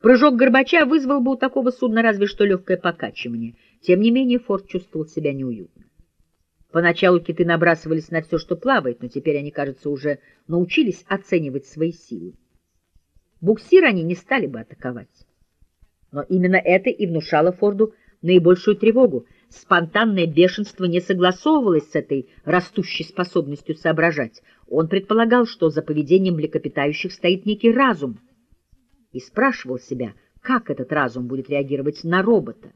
Прыжок Горбача вызвал бы у такого судна разве что легкое покачивание. Тем не менее Форд чувствовал себя неуютно. Поначалу киты набрасывались на все, что плавает, но теперь они, кажется, уже научились оценивать свои силы. Буксир они не стали бы атаковать. Но именно это и внушало Форду наибольшую тревогу. Спонтанное бешенство не согласовывалось с этой растущей способностью соображать. Он предполагал, что за поведением млекопитающих стоит некий разум, и спрашивал себя, как этот разум будет реагировать на робота.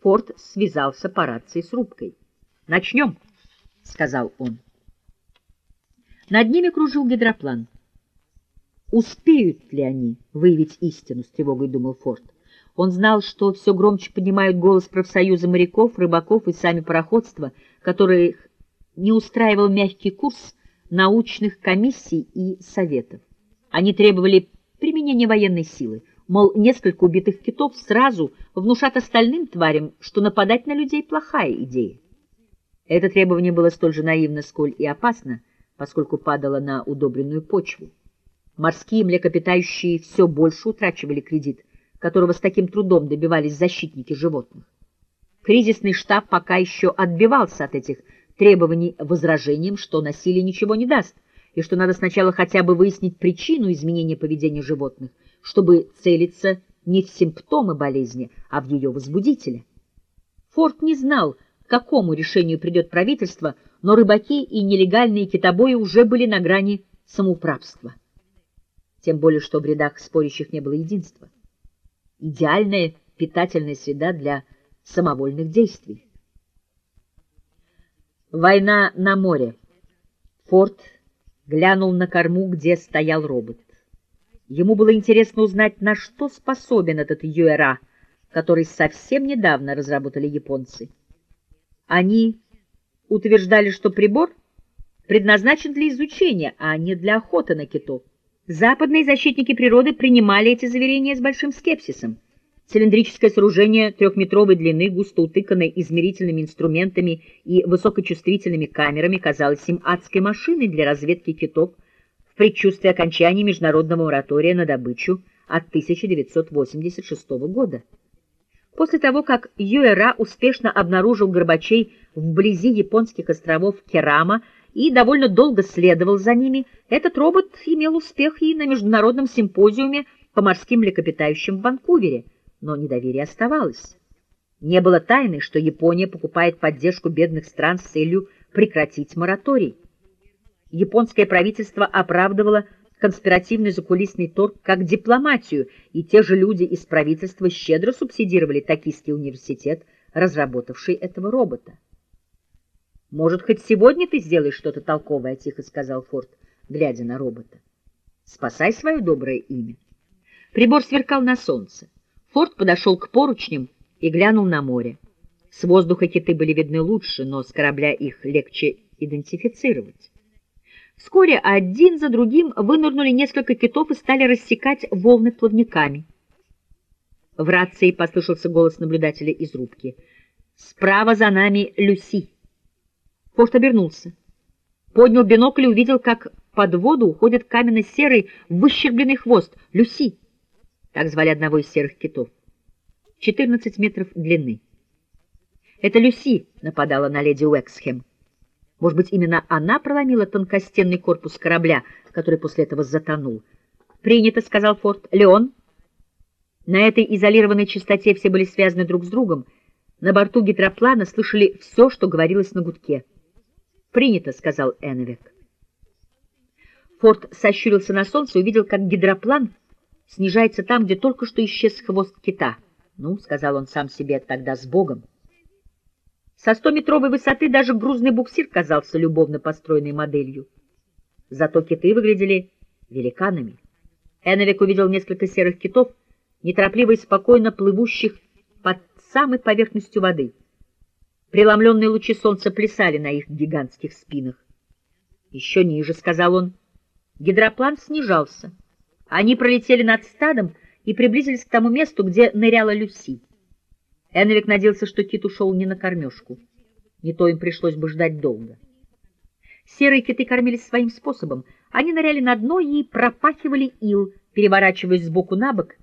Форд связался по рации с рубкой. «Начнем», — сказал он. Над ними кружил гидроплан. Успеют ли они выявить истину, с тревогой думал Форд. Он знал, что все громче поднимают голос профсоюза моряков, рыбаков и сами пароходства, которые не устраивал мягкий курс научных комиссий и советов. Они требовали применения военной силы, мол, несколько убитых китов сразу внушат остальным тварям, что нападать на людей плохая идея. Это требование было столь же наивно, сколь и опасно, поскольку падало на удобренную почву. Морские млекопитающие все больше утрачивали кредит, которого с таким трудом добивались защитники животных. Кризисный штаб пока еще отбивался от этих требований возражением, что насилие ничего не даст, и что надо сначала хотя бы выяснить причину изменения поведения животных, чтобы целиться не в симптомы болезни, а в ее возбудителя. Форд не знал, к какому решению придет правительство, но рыбаки и нелегальные китобои уже были на грани самоуправства тем более что в рядах спорящих не было единства. Идеальная питательная среда для самовольных действий. Война на море. Форд глянул на корму, где стоял робот. Ему было интересно узнать, на что способен этот ЮРА, который совсем недавно разработали японцы. Они утверждали, что прибор предназначен для изучения, а не для охоты на китов. Западные защитники природы принимали эти заверения с большим скепсисом. Цилиндрическое сооружение трехметровой длины, густо утыканное измерительными инструментами и высокочувствительными камерами, казалось им адской машиной для разведки китов в предчувствии окончания международного моратория на добычу от 1986 года. После того, как ЮЭРА успешно обнаружил Горбачей вблизи японских островов Керама, и довольно долго следовал за ними, этот робот имел успех и на международном симпозиуме по морским млекопитающим в Ванкувере, но недоверие оставалось. Не было тайны, что Япония покупает поддержку бедных стран с целью прекратить мораторий. Японское правительство оправдывало конспиративный закулисный торг как дипломатию, и те же люди из правительства щедро субсидировали Токийский университет, разработавший этого робота. «Может, хоть сегодня ты сделаешь что-то толковое?» — тихо сказал Форд, глядя на робота. «Спасай свое доброе имя». Прибор сверкал на солнце. Форд подошел к поручням и глянул на море. С воздуха киты были видны лучше, но с корабля их легче идентифицировать. Вскоре один за другим вынырнули несколько китов и стали рассекать волны плавниками. В рации послышался голос наблюдателя из рубки. «Справа за нами Люси». Форд обернулся. Поднял бинокль и увидел, как под воду уходит каменно-серый выщербленный хвост. Люси. Так звали одного из серых китов. 14 метров длины. Это Люси нападала на леди Уэксхэм. Может быть, именно она проломила тонкостенный корпус корабля, который после этого затонул. «Принято», — сказал Форд. «Леон?» На этой изолированной частоте все были связаны друг с другом. На борту гидроплана слышали все, что говорилось на гудке. «Принято», — сказал Энвик. Форд сощурился на солнце и увидел, как гидроплан снижается там, где только что исчез хвост кита. «Ну», — сказал он сам себе, — «тогда с Богом». Со стометровой высоты даже грузный буксир казался любовно построенной моделью. Зато киты выглядели великанами. Эновик увидел несколько серых китов, неторопливо и спокойно плывущих под самой поверхностью воды — Преломленные лучи солнца плясали на их гигантских спинах. Еще ниже, — сказал он. Гидроплан снижался. Они пролетели над стадом и приблизились к тому месту, где ныряла Люси. Энвик надеялся, что кит ушел не на кормежку. Не то им пришлось бы ждать долго. Серые киты кормились своим способом. Они ныряли на дно и пропахивали ил, переворачиваясь сбоку на бок